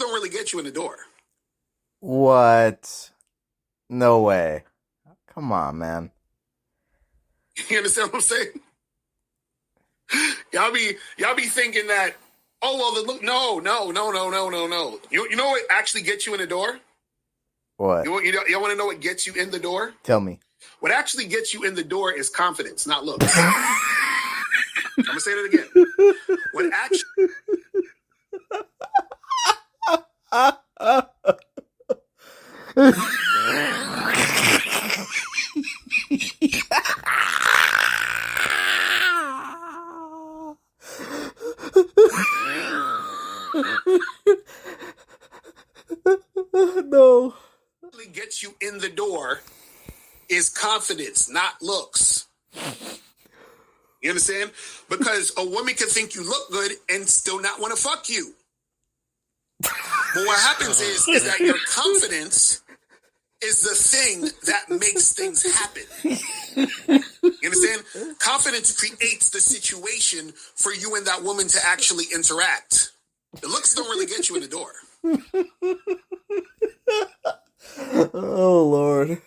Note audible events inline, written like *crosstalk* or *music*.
don't really get you in the door. What? No way. Come on, man. *laughs* You understand what I'm saying? Y'all be y'all be thinking that. Oh well, the look. No, no, no, no, no, no, no. You you know what actually gets you in the door? What? You want you, you want to know what gets you in the door? Tell me. What actually gets you in the door is confidence, not looks. *laughs* I'm gonna say that again. What actually *laughs* no. gets you in the door is confidence, not looks. You understand? Because a woman can think you look good and still not want to fuck you. But what happens is, is that your confidence is the thing that makes things happen. You understand? Confidence creates the situation for you and that woman to actually interact. The looks don't really get you in the door. *laughs* oh, Lord.